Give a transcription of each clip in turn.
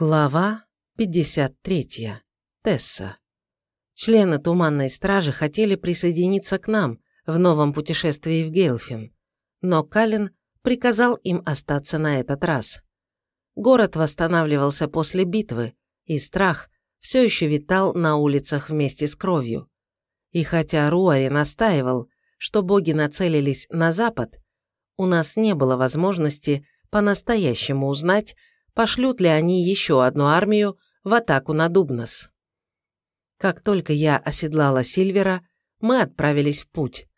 Глава 53. Тесса. Члены Туманной Стражи хотели присоединиться к нам в новом путешествии в Гейлфин, но Калин приказал им остаться на этот раз. Город восстанавливался после битвы, и страх все еще витал на улицах вместе с кровью. И хотя Руари настаивал, что боги нацелились на запад, у нас не было возможности по-настоящему узнать, пошлют ли они еще одну армию в атаку на Дубнос. Как только я оседлала Сильвера, мы отправились в путь.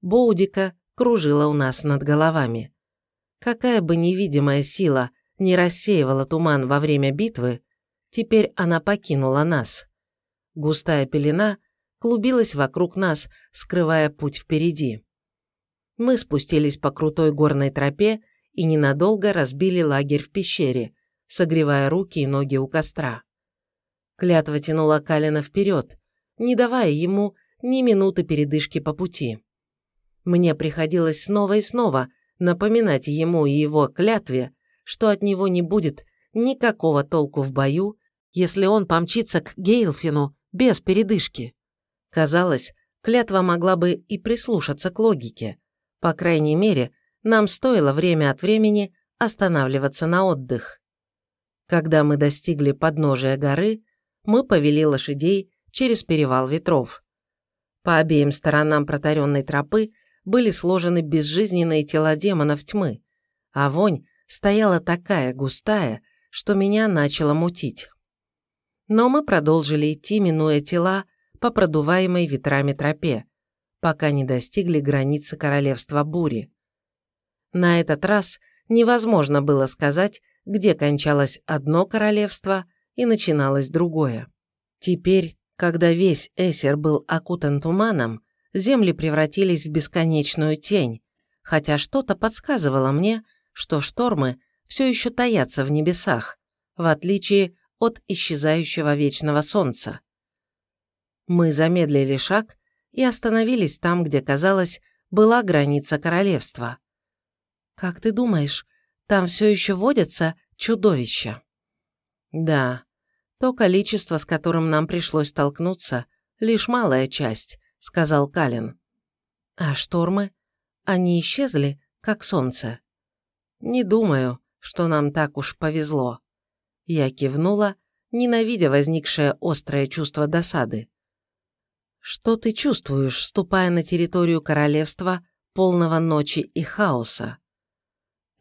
Боудика кружила у нас над головами. Какая бы невидимая сила не рассеивала туман во время битвы, теперь она покинула нас. Густая пелена клубилась вокруг нас, скрывая путь впереди. Мы спустились по крутой горной тропе и ненадолго разбили лагерь в пещере, согревая руки и ноги у костра. Клятва тянула Калина вперед, не давая ему ни минуты передышки по пути. Мне приходилось снова и снова напоминать ему и его клятве, что от него не будет никакого толку в бою, если он помчится к Гейлфину без передышки. Казалось, клятва могла бы и прислушаться к логике. По крайней мере, нам стоило время от времени останавливаться на отдых. Когда мы достигли подножия горы, мы повели лошадей через перевал ветров. По обеим сторонам протаренной тропы были сложены безжизненные тела демонов тьмы, а вонь стояла такая густая, что меня начало мутить. Но мы продолжили идти, минуя тела по продуваемой ветрами тропе, пока не достигли границы королевства бури. На этот раз невозможно было сказать, где кончалось одно королевство и начиналось другое. Теперь, когда весь Эсер был окутан туманом, земли превратились в бесконечную тень, хотя что-то подсказывало мне, что штормы все еще таятся в небесах, в отличие от исчезающего вечного солнца. Мы замедлили шаг и остановились там, где, казалось, была граница королевства. «Как ты думаешь, там все еще водятся чудовища?» «Да, то количество, с которым нам пришлось столкнуться, лишь малая часть», — сказал Калин. «А штормы? Они исчезли, как солнце?» «Не думаю, что нам так уж повезло». Я кивнула, ненавидя возникшее острое чувство досады. «Что ты чувствуешь, вступая на территорию королевства, полного ночи и хаоса?»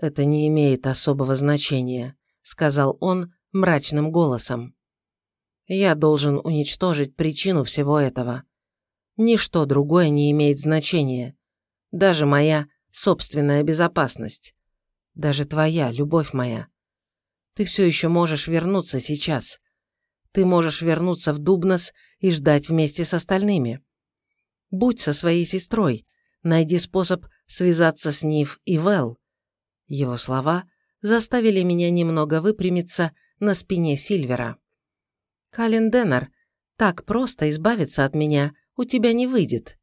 «Это не имеет особого значения», — сказал он мрачным голосом. «Я должен уничтожить причину всего этого. Ничто другое не имеет значения. Даже моя собственная безопасность. Даже твоя, любовь моя. Ты все еще можешь вернуться сейчас. Ты можешь вернуться в Дубнос и ждать вместе с остальными. Будь со своей сестрой, найди способ связаться с Нив и Вэл. Его слова заставили меня немного выпрямиться на спине Сильвера. «Кален Деннер, так просто избавиться от меня у тебя не выйдет».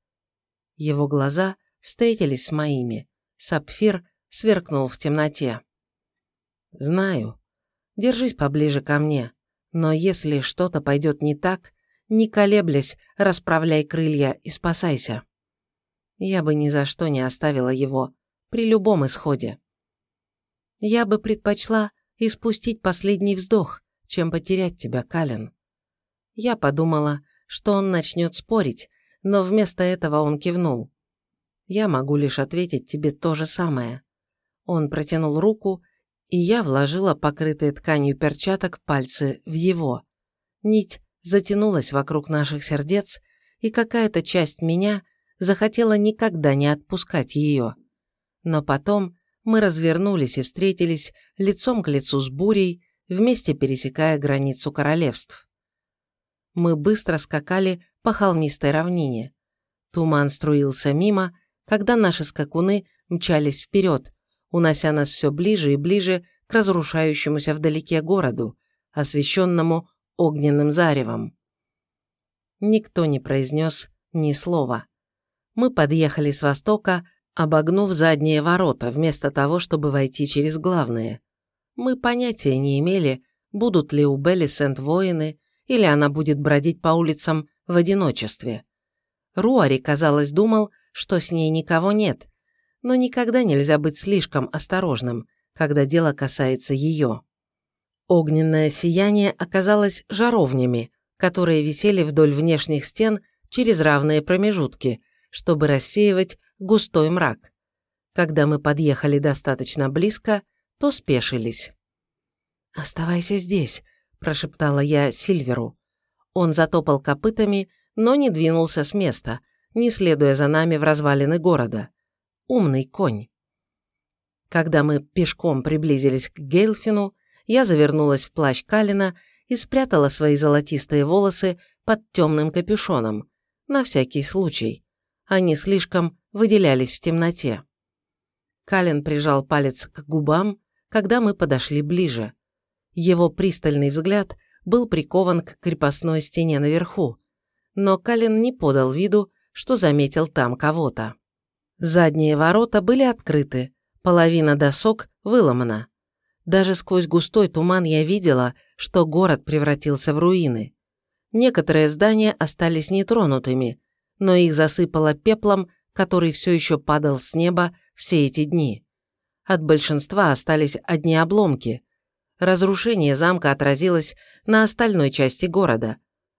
Его глаза встретились с моими. Сапфир сверкнул в темноте. «Знаю. Держись поближе ко мне. Но если что-то пойдет не так, не колеблясь, расправляй крылья и спасайся. Я бы ни за что не оставила его, при любом исходе. Я бы предпочла испустить последний вздох, чем потерять тебя, Кален. Я подумала, что он начнет спорить, но вместо этого он кивнул. Я могу лишь ответить тебе то же самое. Он протянул руку, и я вложила покрытые тканью перчаток пальцы в его. Нить затянулась вокруг наших сердец, и какая-то часть меня захотела никогда не отпускать ее. Но потом мы развернулись и встретились лицом к лицу с бурей, вместе пересекая границу королевств. Мы быстро скакали по холмистой равнине. Туман струился мимо, когда наши скакуны мчались вперед, унося нас все ближе и ближе к разрушающемуся вдалеке городу, освещенному огненным заревом. Никто не произнес ни слова. Мы подъехали с востока, обогнув задние ворота, вместо того, чтобы войти через главные. Мы понятия не имели, будут ли у Беллисент воины, или она будет бродить по улицам в одиночестве. Руари, казалось, думал, что с ней никого нет, но никогда нельзя быть слишком осторожным, когда дело касается ее. Огненное сияние оказалось жаровнями, которые висели вдоль внешних стен через равные промежутки, чтобы рассеивать густой мрак. Когда мы подъехали достаточно близко, то спешились. «Оставайся здесь», – прошептала я Сильверу. Он затопал копытами, но не двинулся с места, не следуя за нами в развалины города. Умный конь. Когда мы пешком приблизились к Гейлфину, я завернулась в плащ Калина и спрятала свои золотистые волосы под темным капюшоном, на всякий случай. Они слишком выделялись в темноте. Калин прижал палец к губам, когда мы подошли ближе. Его пристальный взгляд был прикован к крепостной стене наверху, но Калин не подал виду, что заметил там кого-то. Задние ворота были открыты, половина досок выломана. Даже сквозь густой туман я видела, что город превратился в руины. Некоторые здания остались нетронутыми, но их засыпало пеплом, который все еще падал с неба все эти дни. От большинства остались одни обломки. Разрушение замка отразилось на остальной части города.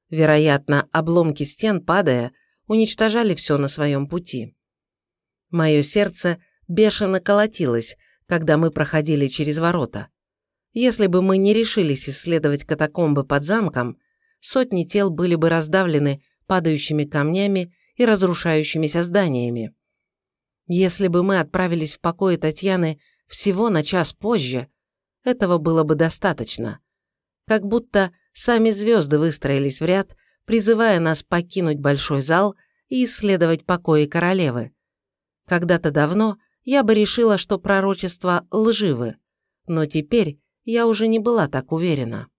Вероятно, обломки стен, падая, уничтожали все на своем пути. Мое сердце бешено колотилось, когда мы проходили через ворота. Если бы мы не решились исследовать катакомбы под замком, сотни тел были бы раздавлены падающими камнями и разрушающимися зданиями. Если бы мы отправились в покои Татьяны всего на час позже, этого было бы достаточно. Как будто сами звезды выстроились в ряд, призывая нас покинуть большой зал и исследовать покои королевы. Когда-то давно я бы решила, что пророчества лживы, но теперь я уже не была так уверена.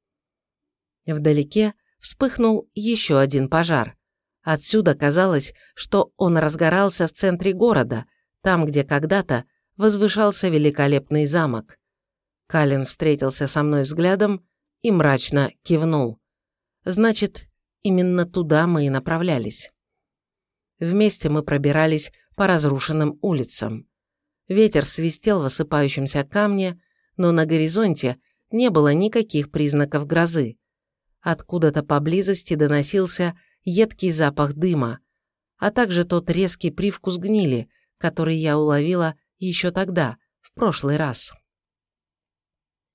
Вдалеке вспыхнул еще один пожар. Отсюда казалось, что он разгорался в центре города, там, где когда-то возвышался великолепный замок. Калин встретился со мной взглядом и мрачно кивнул. Значит, именно туда мы и направлялись. Вместе мы пробирались по разрушенным улицам. Ветер свистел в осыпающемся камне, но на горизонте не было никаких признаков грозы. Откуда-то поблизости доносился едкий запах дыма, а также тот резкий привкус гнили, который я уловила еще тогда, в прошлый раз.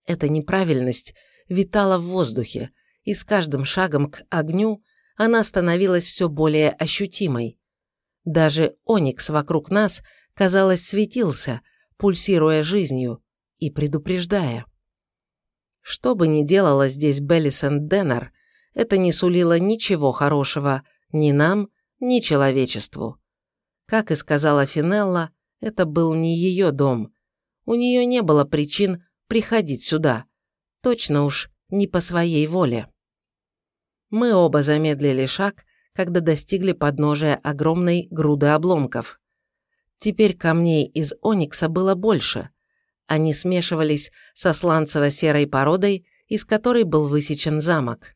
Эта неправильность витала в воздухе, и с каждым шагом к огню она становилась все более ощутимой. Даже оникс вокруг нас, казалось, светился, пульсируя жизнью и предупреждая. Что бы ни делала здесь Беллисон Деннер, это не сулило ничего хорошего ни нам, ни человечеству. Как и сказала Финелла, это был не ее дом. У нее не было причин приходить сюда. Точно уж не по своей воле. Мы оба замедлили шаг, когда достигли подножия огромной груды обломков. Теперь камней из оникса было больше. Они смешивались со сланцево-серой породой, из которой был высечен замок.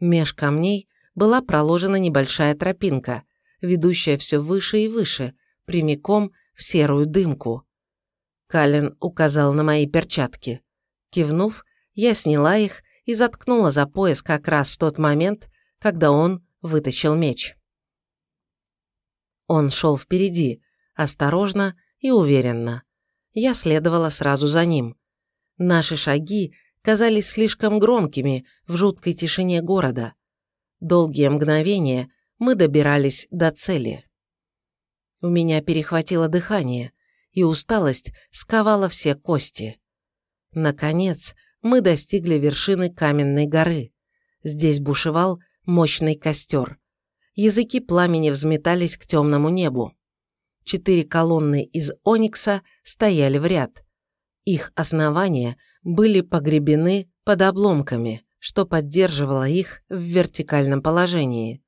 Меж камней была проложена небольшая тропинка, ведущая все выше и выше, прямиком в серую дымку. Калин указал на мои перчатки. Кивнув, я сняла их и заткнула за пояс как раз в тот момент, когда он вытащил меч. Он шел впереди, осторожно и уверенно. Я следовала сразу за ним. Наши шаги казались слишком громкими в жуткой тишине города. Долгие мгновения мы добирались до цели. У меня перехватило дыхание, и усталость сковала все кости. Наконец, мы достигли вершины каменной горы. Здесь бушевал мощный костер. Языки пламени взметались к темному небу. Четыре колонны из оникса стояли в ряд. Их основания были погребены под обломками, что поддерживало их в вертикальном положении.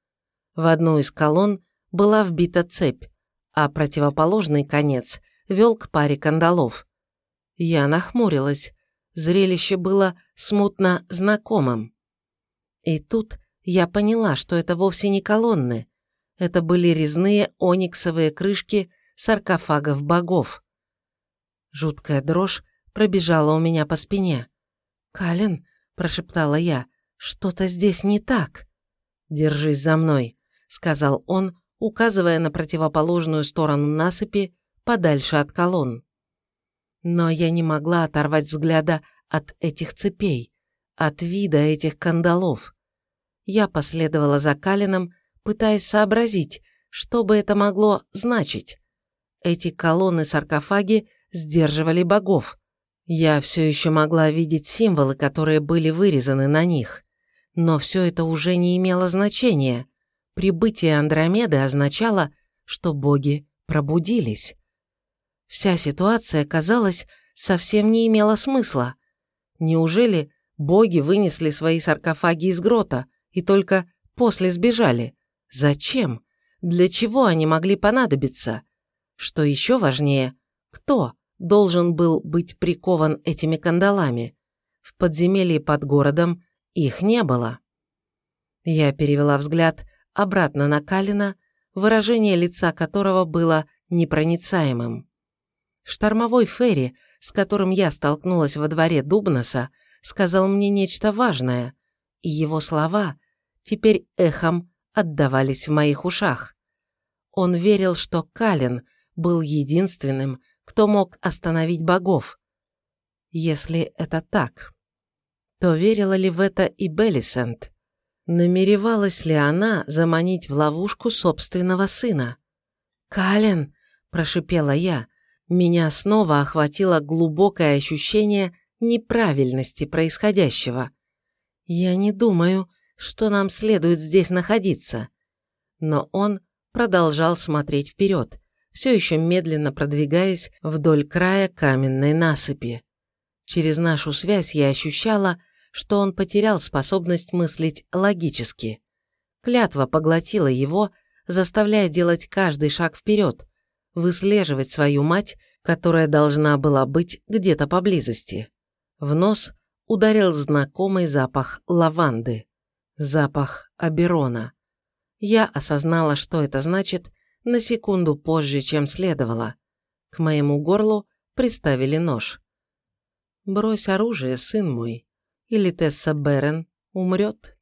В одну из колонн была вбита цепь, а противоположный конец вел к паре кандалов. Я нахмурилась. Зрелище было смутно знакомым. И тут я поняла, что это вовсе не колонны. Это были резные ониксовые крышки саркофагов богов. Жуткая дрожь пробежала у меня по спине. «Калин», – прошептала я, – «что-то здесь не так». «Держись за мной», – сказал он, указывая на противоположную сторону насыпи, подальше от колонн. Но я не могла оторвать взгляда от этих цепей, от вида этих кандалов. Я последовала за Калином, пытаясь сообразить, что бы это могло значить. Эти колонны-саркофаги сдерживали богов. Я все еще могла видеть символы, которые были вырезаны на них. Но все это уже не имело значения. Прибытие Андромеды означало, что боги пробудились. Вся ситуация, казалось, совсем не имела смысла. Неужели боги вынесли свои саркофаги из грота и только после сбежали? Зачем? Для чего они могли понадобиться? Что еще важнее, кто должен был быть прикован этими кандалами? В подземелье под городом их не было. Я перевела взгляд обратно на Калина, выражение лица которого было непроницаемым. Штормовой Ферри, с которым я столкнулась во дворе Дубнаса, сказал мне нечто важное, и его слова теперь эхом отдавались в моих ушах. Он верил, что Калин был единственным, кто мог остановить богов. Если это так, то верила ли в это и Беллисент? Намеревалась ли она заманить в ловушку собственного сына? «Калин!» – прошипела я. Меня снова охватило глубокое ощущение неправильности происходящего. «Я не думаю, что нам следует здесь находиться». Но он продолжал смотреть вперед, все еще медленно продвигаясь вдоль края каменной насыпи. Через нашу связь я ощущала, что он потерял способность мыслить логически. Клятва поглотила его, заставляя делать каждый шаг вперед, выслеживать свою мать, которая должна была быть где-то поблизости. В нос ударил знакомый запах лаванды, запах аберона. Я осознала, что это значит, на секунду позже, чем следовало. К моему горлу приставили нож. «Брось оружие, сын мой», или Тесса Берен умрет.